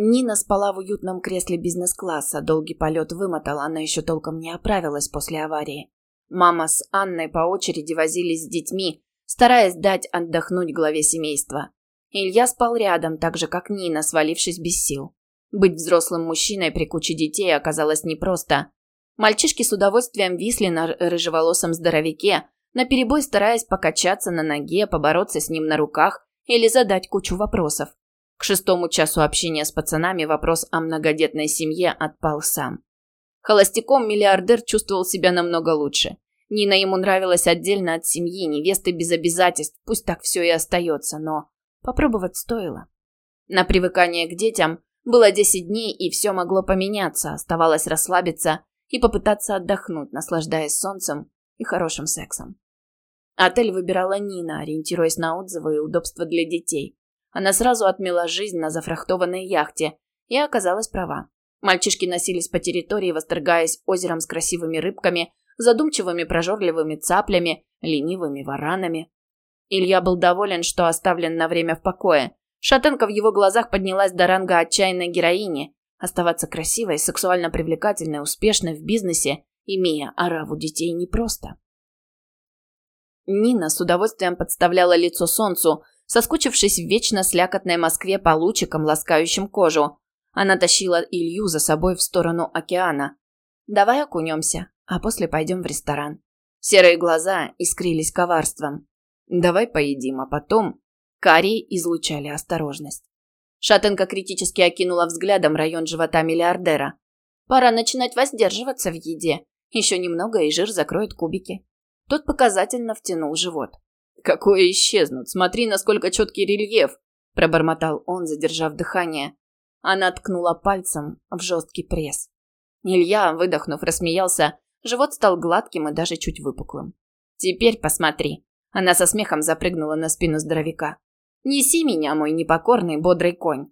Нина спала в уютном кресле бизнес-класса. Долгий полет вымотал, она еще толком не оправилась после аварии. Мама с Анной по очереди возились с детьми, стараясь дать отдохнуть главе семейства. Илья спал рядом, так же, как Нина, свалившись без сил. Быть взрослым мужчиной при куче детей оказалось непросто. Мальчишки с удовольствием висли на рыжеволосом здоровяке, наперебой стараясь покачаться на ноге, побороться с ним на руках или задать кучу вопросов. К шестому часу общения с пацанами вопрос о многодетной семье отпал сам. Холостяком миллиардер чувствовал себя намного лучше. Нина ему нравилась отдельно от семьи, невесты без обязательств, пусть так все и остается, но попробовать стоило. На привыкание к детям было 10 дней, и все могло поменяться, оставалось расслабиться и попытаться отдохнуть, наслаждаясь солнцем и хорошим сексом. Отель выбирала Нина, ориентируясь на отзывы и удобства для детей. Она сразу отмела жизнь на зафрахтованной яхте и оказалась права. Мальчишки носились по территории, восторгаясь озером с красивыми рыбками, задумчивыми прожорливыми цаплями, ленивыми варанами. Илья был доволен, что оставлен на время в покое. Шатенка в его глазах поднялась до ранга отчаянной героини. Оставаться красивой, сексуально привлекательной, успешной в бизнесе, имея ораву детей, непросто. Нина с удовольствием подставляла лицо солнцу, соскучившись в вечно слякотной Москве по лучикам, ласкающим кожу. Она тащила Илью за собой в сторону океана. «Давай окунемся, а после пойдем в ресторан». Серые глаза искрились коварством. «Давай поедим, а потом...» Карии излучали осторожность. Шатенка критически окинула взглядом район живота миллиардера. «Пора начинать воздерживаться в еде. Еще немного, и жир закроет кубики». Тот показательно втянул живот. «Какое исчезнут? Смотри, насколько четкий рельеф!» – пробормотал он, задержав дыхание. Она ткнула пальцем в жесткий пресс. Илья, выдохнув, рассмеялся. Живот стал гладким и даже чуть выпуклым. «Теперь посмотри». Она со смехом запрыгнула на спину здоровяка. «Неси меня, мой непокорный бодрый конь».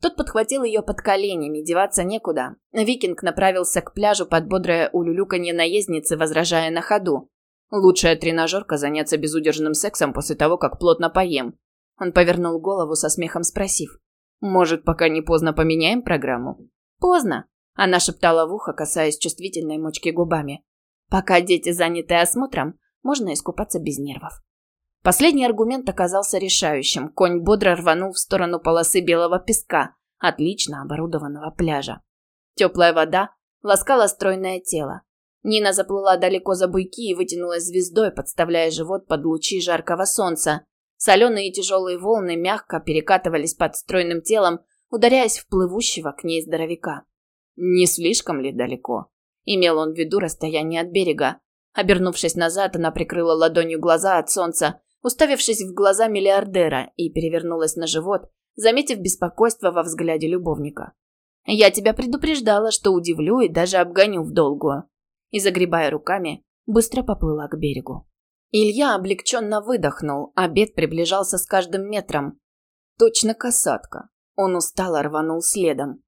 Тот подхватил ее под коленями, деваться некуда. Викинг направился к пляжу под бодрое улюлюканье наездницы, возражая на ходу. Лучшая тренажерка заняться безудержным сексом после того, как плотно поем. Он повернул голову со смехом, спросив. «Может, пока не поздно поменяем программу?» «Поздно», – она шептала в ухо, касаясь чувствительной мочки губами. «Пока дети заняты осмотром, можно искупаться без нервов». Последний аргумент оказался решающим. Конь бодро рванул в сторону полосы белого песка, отлично оборудованного пляжа. Теплая вода ласкала стройное тело. Нина заплыла далеко за буйки и вытянулась звездой, подставляя живот под лучи жаркого солнца. Соленые и тяжелые волны мягко перекатывались под стройным телом, ударяясь в плывущего к ней здоровяка. Не слишком ли далеко? Имел он в виду расстояние от берега. Обернувшись назад, она прикрыла ладонью глаза от солнца, уставившись в глаза миллиардера, и перевернулась на живот, заметив беспокойство во взгляде любовника. «Я тебя предупреждала, что удивлю и даже обгоню в долгую и, загребая руками, быстро поплыла к берегу. Илья облегченно выдохнул, обед приближался с каждым метром. Точно касатка. Он устало рванул следом.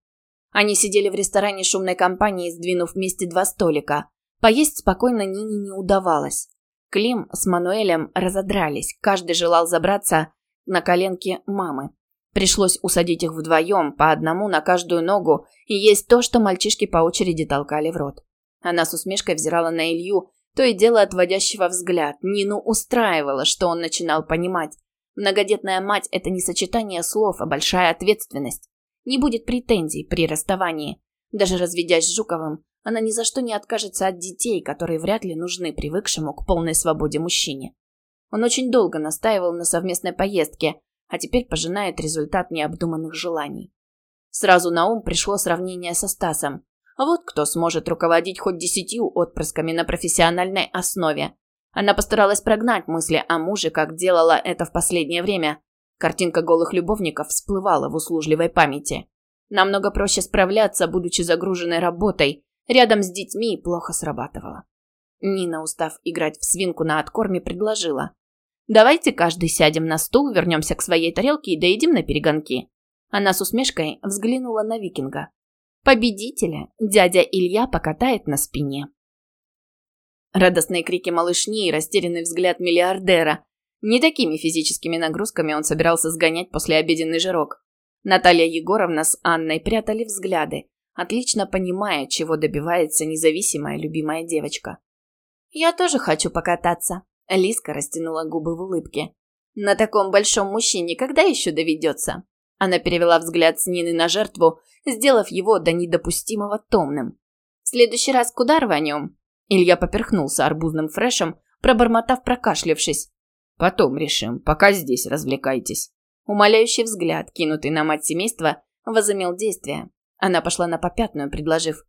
Они сидели в ресторане шумной компании, сдвинув вместе два столика. Поесть спокойно Нине не удавалось. Клим с Мануэлем разодрались, каждый желал забраться на коленки мамы. Пришлось усадить их вдвоем, по одному на каждую ногу, и есть то, что мальчишки по очереди толкали в рот. Она с усмешкой взирала на Илью, то и дело отводящего взгляд. Нину устраивало, что он начинал понимать. Многодетная мать – это не сочетание слов, а большая ответственность. Не будет претензий при расставании. Даже разведясь с Жуковым, она ни за что не откажется от детей, которые вряд ли нужны привыкшему к полной свободе мужчине. Он очень долго настаивал на совместной поездке, а теперь пожинает результат необдуманных желаний. Сразу на ум пришло сравнение со Стасом. Вот кто сможет руководить хоть десятью отпрысками на профессиональной основе. Она постаралась прогнать мысли о муже, как делала это в последнее время. Картинка голых любовников всплывала в услужливой памяти. Намного проще справляться, будучи загруженной работой. Рядом с детьми плохо срабатывала. Нина, устав играть в свинку на откорме, предложила. «Давайте каждый сядем на стул, вернемся к своей тарелке и доедим на перегонки». Она с усмешкой взглянула на викинга. Победителя дядя Илья покатает на спине. Радостные крики малышни и растерянный взгляд миллиардера. Не такими физическими нагрузками он собирался сгонять после послеобеденный жирок. Наталья Егоровна с Анной прятали взгляды, отлично понимая, чего добивается независимая любимая девочка. «Я тоже хочу покататься», – Лиска растянула губы в улыбке. «На таком большом мужчине когда еще доведется?» Она перевела взгляд с Нины на жертву, сделав его до недопустимого томным. «В следующий раз куда рванем?» Илья поперхнулся арбузным фрешем, пробормотав, прокашлявшись. «Потом решим, пока здесь развлекайтесь». Умоляющий взгляд, кинутый на мать семейства, возымел действие. Она пошла на попятную, предложив.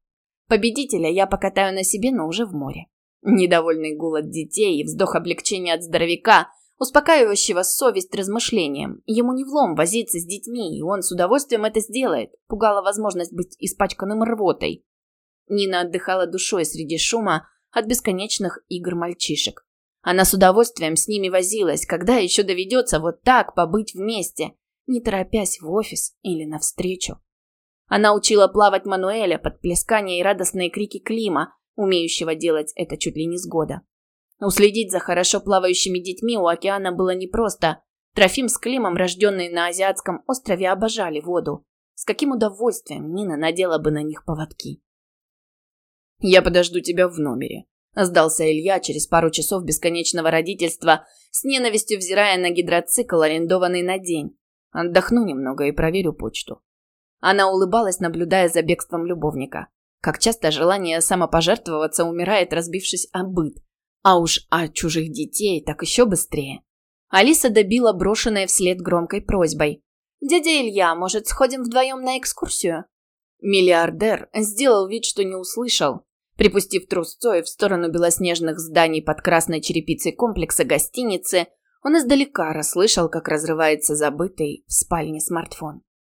«Победителя я покатаю на себе, но уже в море». Недовольный голод детей и вздох облегчения от здоровяка, успокаивающего совесть размышлением. Ему не влом возиться с детьми, и он с удовольствием это сделает. Пугала возможность быть испачканным рвотой. Нина отдыхала душой среди шума от бесконечных игр мальчишек. Она с удовольствием с ними возилась, когда еще доведется вот так побыть вместе, не торопясь в офис или навстречу. Она учила плавать Мануэля под плескание и радостные крики Клима, умеющего делать это чуть ли не с года. Уследить за хорошо плавающими детьми у океана было непросто. Трофим с Климом, рожденные на азиатском острове, обожали воду. С каким удовольствием Нина надела бы на них поводки. «Я подожду тебя в номере», Сдался Илья через пару часов бесконечного родительства, с ненавистью взирая на гидроцикл, арендованный на день. Отдохну немного и проверю почту. Она улыбалась, наблюдая за бегством любовника. Как часто желание самопожертвоваться умирает, разбившись о быт. А уж о чужих детей так еще быстрее. Алиса добила брошенной вслед громкой просьбой. «Дядя Илья, может, сходим вдвоем на экскурсию?» Миллиардер сделал вид, что не услышал, Припустив трусцой в сторону белоснежных зданий под красной черепицей комплекса гостиницы, он издалека расслышал, как разрывается забытый в спальне смартфон.